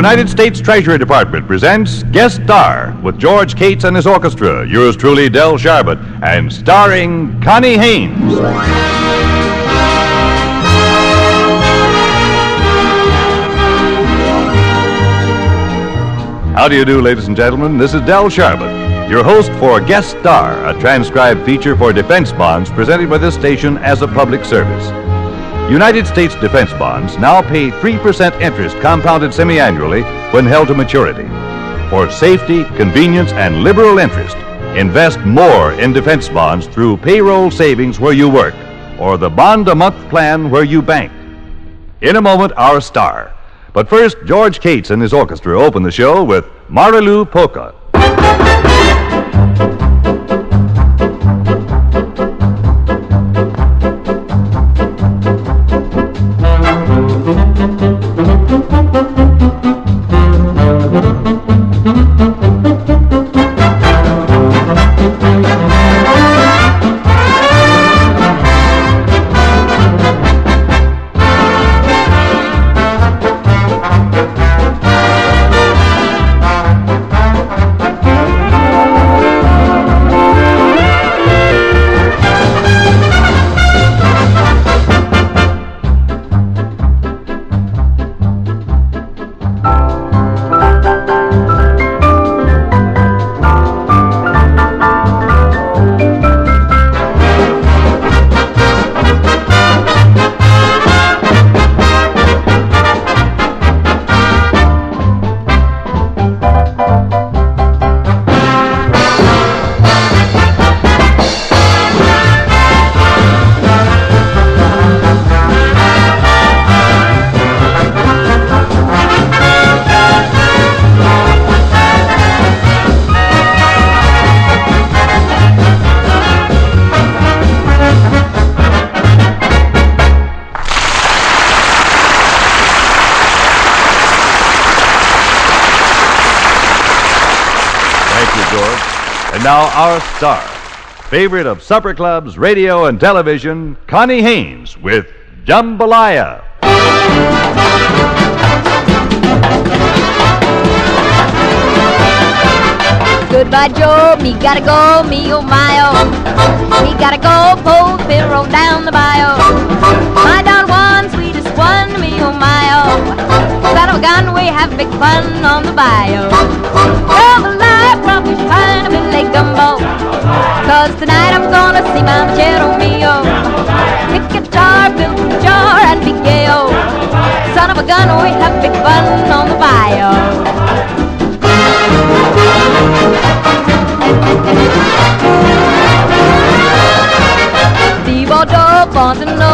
United States Treasury Department presents Guest Star with George Cates and his orchestra, yours truly, Del Sharbutt, and starring Connie Haynes. How do you do, ladies and gentlemen? This is Del Sharbutt, your host for Guest Star, a transcribed feature for defense bonds presented by this station as a public service. United States defense bonds now pay 3% interest compounded semi-annually when held to maturity. For safety, convenience, and liberal interest, invest more in defense bonds through payroll savings where you work or the bond a month plan where you bank. In a moment, our star. But first, George Cates and his orchestra open the show with Marilou Polka. And now our star, favorite of supper clubs, radio, and television, Connie Haynes with Jambalaya. Goodbye, Joe. Me gotta go, me oh my oh. Me gotta go, pull the roll down the bayou. My down one, sweetest one, me oh my oh. Son a gun, we have big fun on the bayou. Crawfish, pine, a billy gumbo. Cause tonight I'm gonna see my machero mio. Pick guitar, build a jar, and be gay oh. Son of a gun, oh, we have big fun on the bayou. Steve-O Dope wants to know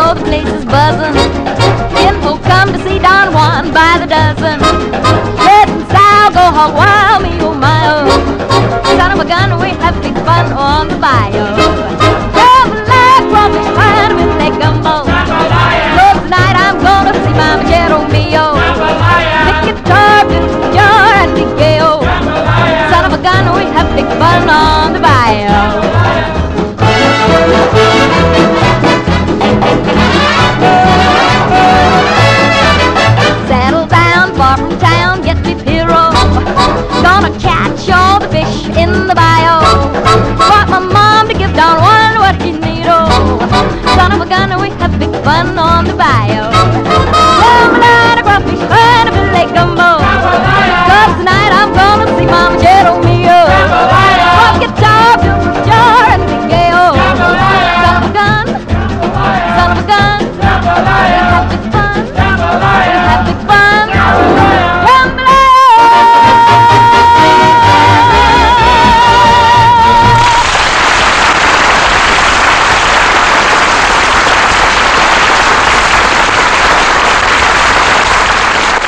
we have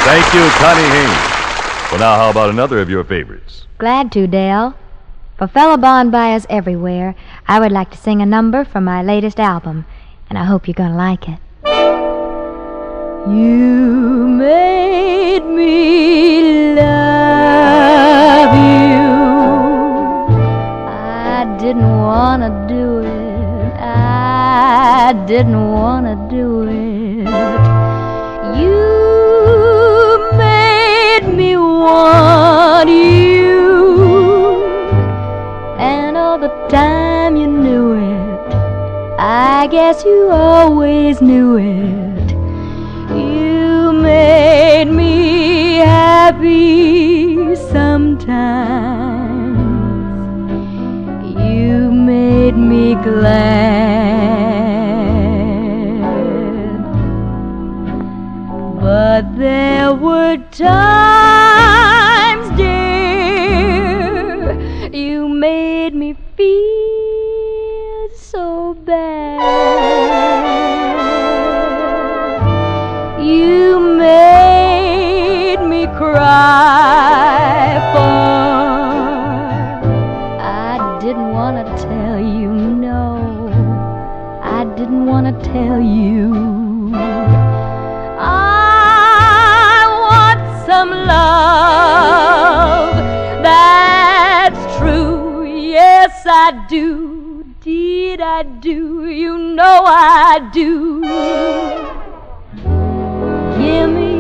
Thank you, Connie Haynes. Well, now, how about another of your favorites? Glad to, Dale. For fellow bond buyers everywhere, I would like to sing a number from my latest album, and I hope you're going to like it. You made me love you. I didn't want to do it. I didn't want to do it. You made me want you. And all the time you knew it, I guess you always knew it. You made me happy sometimes. You made me glad. Times, dear, you made me feel so bad. You made me cry I do. Deed, I do. You know I do. Give me,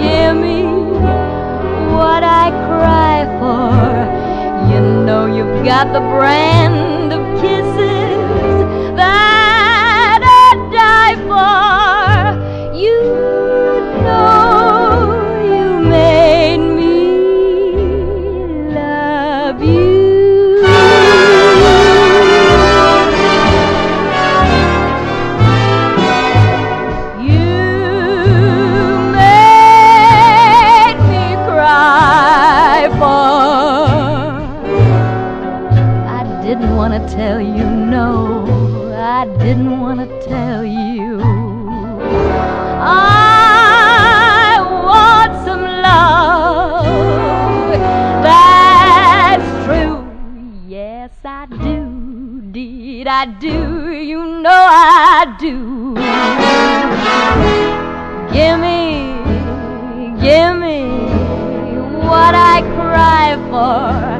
give me what I cry for. You know you've got the brand I do. Give me, give me what I cry for.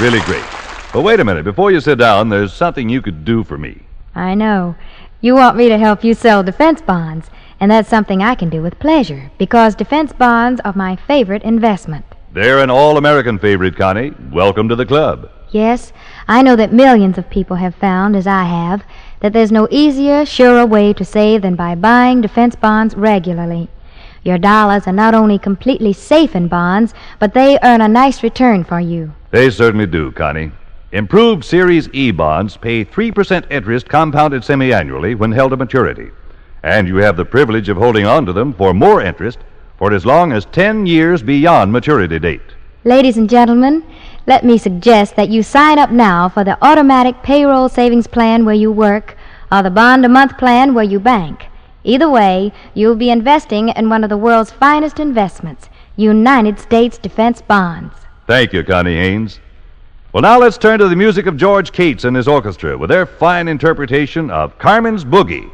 Really great. But wait a minute. Before you sit down, there's something you could do for me. I know. You want me to help you sell defense bonds, and that's something I can do with pleasure, because defense bonds are my favorite investment. They're an all American favorite, Connie. Welcome to the club. Yes, I know that millions of people have found, as I have, that there's no easier, surer way to save than by buying defense bonds regularly. Your dollars are not only completely safe in bonds, but they earn a nice return for you. They certainly do, Connie. Improved Series E bonds pay 3% interest compounded semi-annually when held to maturity. And you have the privilege of holding on to them for more interest for as long as 10 years beyond maturity date. Ladies and gentlemen, let me suggest that you sign up now for the automatic payroll savings plan where you work or the bond a month plan where you bank. Either way, you'll be investing in one of the world's finest investments, United States defense bonds. Thank you, Connie Haynes. Well, now let's turn to the music of George Cates and his orchestra with their fine interpretation of Carmen's Boogie.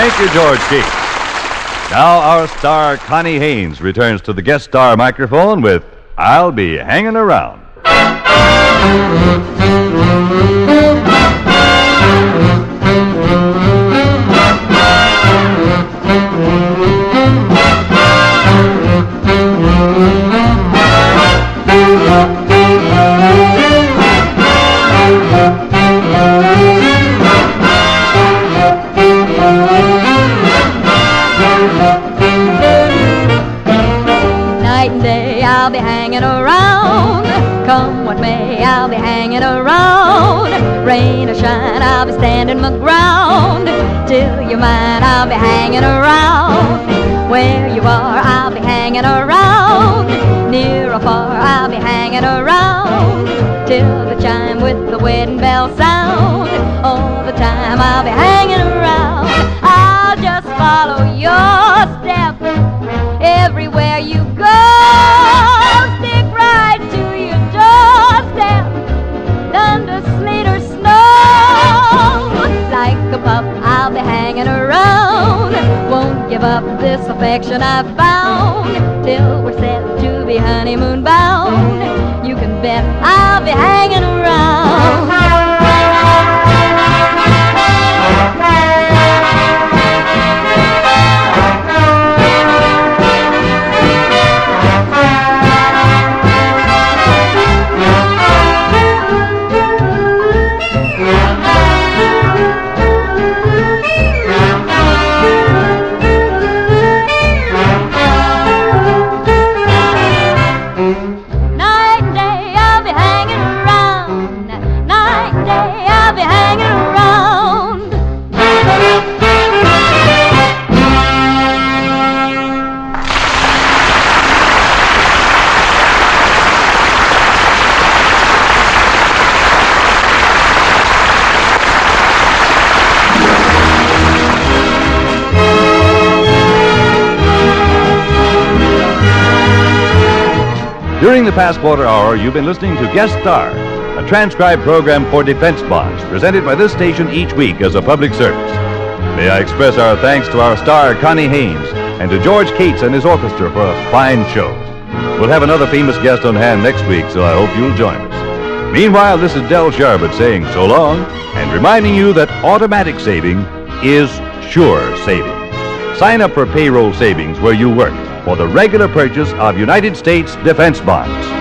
Thank you, George Keith. Now, our star, Connie Haynes, returns to the guest star microphone with I'll Be Hanging Around. Be hanging around. Come what may, I'll be hanging around. Rain or shine, I'll be standing my ground. Till you're mine, I'll be hanging around. Where you are, I'll be hanging around. Near or far, I'll be hanging around. Till the chime with the wedding bell sound. All the time I'll be hanging around. I'll just follow your give up this affection I've found till we're set to be honeymoon bound. You can bet I'll be hanging around. During the past quarter hour, you've been listening to Guest Star, a transcribed program for defense bonds presented by this station each week as a public service. May I express our thanks to our star, Connie Haynes, and to George Cates and his orchestra for a fine show. We'll have another famous guest on hand next week, so I hope you'll join us. Meanwhile, this is Del Sharbutt saying so long and reminding you that automatic saving is sure saving. Sign up for payroll savings where you work for the regular purchase of United States defense bonds.